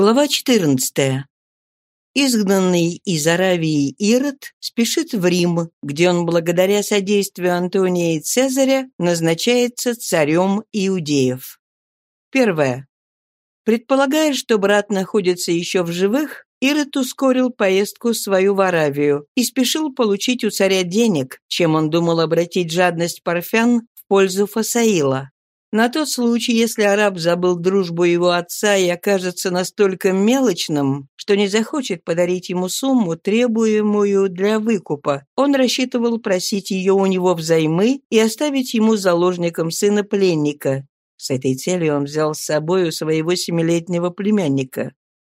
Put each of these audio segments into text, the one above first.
Глава 14. Изгнанный из Аравии Ирод спешит в Рим, где он благодаря содействию Антония и Цезаря назначается царем иудеев. Первое. Предполагая, что брат находится еще в живых, Ирод ускорил поездку свою в Аравию и спешил получить у царя денег, чем он думал обратить жадность парфян в пользу Фасаила. На тот случай, если араб забыл дружбу его отца и окажется настолько мелочным, что не захочет подарить ему сумму, требуемую для выкупа, он рассчитывал просить ее у него взаймы и оставить ему заложником сына пленника. С этой целью он взял с собой у своего семилетнего племянника.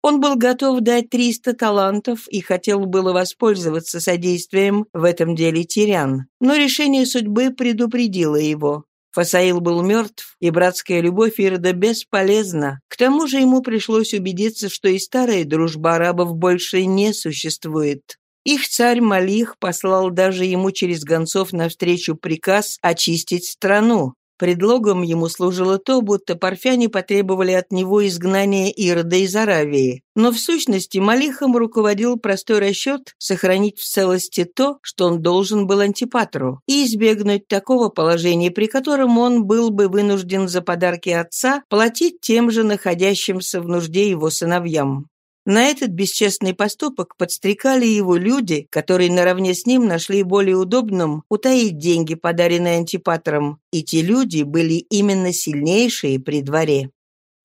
Он был готов дать 300 талантов и хотел было воспользоваться содействием в этом деле Тирян, но решение судьбы предупредило его. Фасаил был мертв, и братская любовь Ирода бесполезна. К тому же ему пришлось убедиться, что и старая дружба арабов больше не существует. Их царь Малих послал даже ему через гонцов навстречу приказ очистить страну. Предлогом ему служило то, будто парфяне потребовали от него изгнания Ирода из Аравии. Но в сущности Малихом руководил простой расчет сохранить в целости то, что он должен был Антипатру, и избегнуть такого положения, при котором он был бы вынужден за подарки отца платить тем же находящимся в нужде его сыновьям. На этот бесчестный поступок подстрекали его люди, которые наравне с ним нашли более удобным утаить деньги, подаренные антипатором, и те люди были именно сильнейшие при дворе.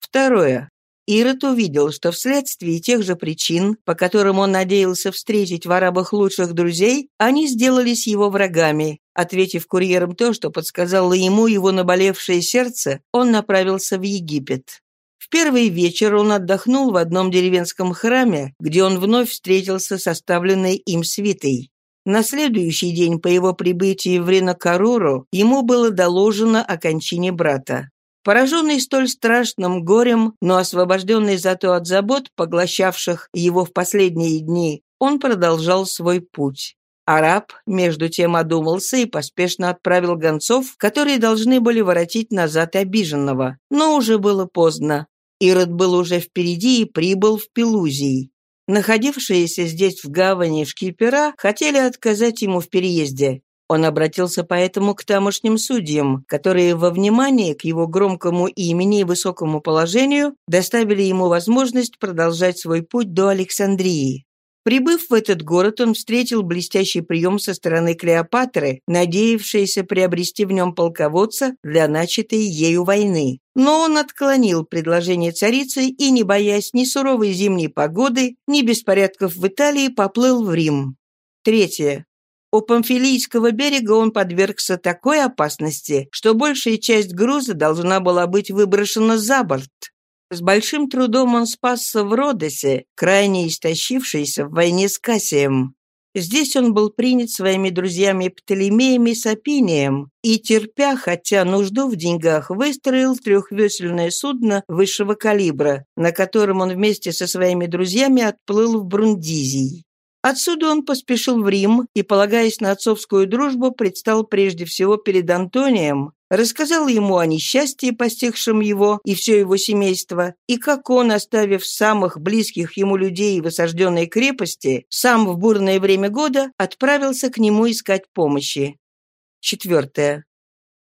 Второе. Ирод увидел, что вследствие тех же причин, по которым он надеялся встретить в арабах лучших друзей, они сделались его врагами. Ответив курьерам то, что подсказало ему его наболевшее сердце, он направился в Египет. В первый вечер он отдохнул в одном деревенском храме, где он вновь встретился с оставленной им свитой. На следующий день по его прибытии в Ринокаруру ему было доложено о кончине брата. Пораженный столь страшным горем, но освобожденный зато от забот, поглощавших его в последние дни, он продолжал свой путь. Араб, между тем, одумался и поспешно отправил гонцов, которые должны были воротить назад обиженного. Но уже было поздно. Ирод был уже впереди и прибыл в Пелузий. Находившиеся здесь в гавани шкипера хотели отказать ему в переезде. Он обратился поэтому к тамошним судьям, которые во внимание к его громкому имени и высокому положению доставили ему возможность продолжать свой путь до Александрии. Прибыв в этот город, он встретил блестящий прием со стороны Клеопатры, надеявшейся приобрести в нем полководца для начатой ею войны. Но он отклонил предложение царицы и, не боясь ни суровой зимней погоды, ни беспорядков в Италии, поплыл в Рим. Третье. У Памфилийского берега он подвергся такой опасности, что большая часть груза должна была быть выброшена за борт. С большим трудом он спасся в Родосе, крайне истощившийся в войне с Кассием. Здесь он был принят своими друзьями Птолемеем и Сапинием и, терпя, хотя нужду в деньгах, выстроил трехвесельное судно высшего калибра, на котором он вместе со своими друзьями отплыл в Брундизий. Отсюда он поспешил в Рим и, полагаясь на отцовскую дружбу, предстал прежде всего перед Антонием, рассказал ему о несчастье, постигшем его и все его семейство, и как он, оставив самых близких ему людей в осажденной крепости, сам в бурное время года отправился к нему искать помощи. Четвертое.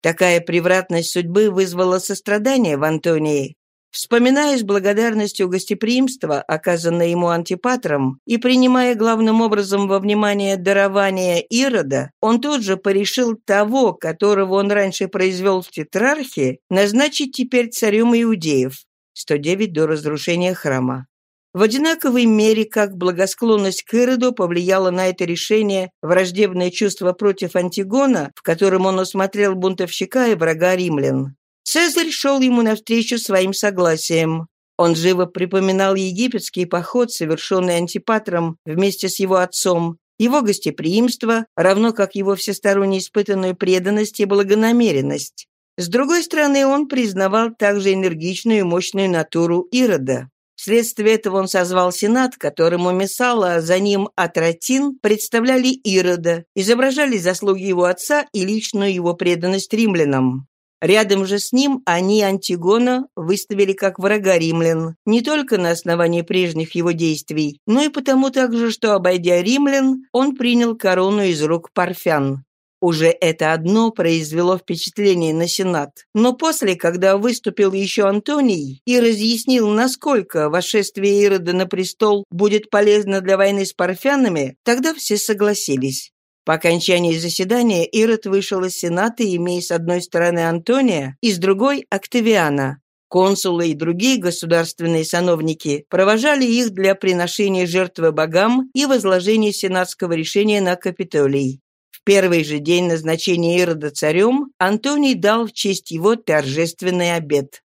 Такая превратность судьбы вызвала сострадание в Антонии. Вспоминая с благодарностью гостеприимства, оказанное ему антипатром, и принимая главным образом во внимание дарование Ирода, он тут же порешил того, которого он раньше произвел в тетрархе, назначить теперь царем иудеев, 109 до разрушения храма. В одинаковой мере, как благосклонность к Ироду повлияла на это решение враждебное чувство против Антигона, в котором он усмотрел бунтовщика и врага римлян. Цезарь шел ему навстречу своим согласием. Он живо припоминал египетский поход, совершенный Антипатром вместе с его отцом, его гостеприимство, равно как его всесторонне испытанную преданность и благонамеренность. С другой стороны, он признавал также энергичную и мощную натуру Ирода. Вследствие этого он созвал сенат, которому Мессала, а за ним Атратин представляли Ирода, изображали заслуги его отца и личную его преданность римлянам. Рядом же с ним они Антигона выставили как врага римлян, не только на основании прежних его действий, но и потому также, что, обойдя римлян, он принял корону из рук парфян. Уже это одно произвело впечатление на Сенат. Но после, когда выступил еще Антоний и разъяснил, насколько вошествие Ирода на престол будет полезно для войны с парфянами, тогда все согласились. По окончании заседания Ирод вышел из Сената, имея с одной стороны Антония и с другой – Октавиана. Консулы и другие государственные сановники провожали их для приношения жертвы богам и возложения сенатского решения на Капитолий. В первый же день назначения Ирода царем Антоний дал в честь его торжественный обед.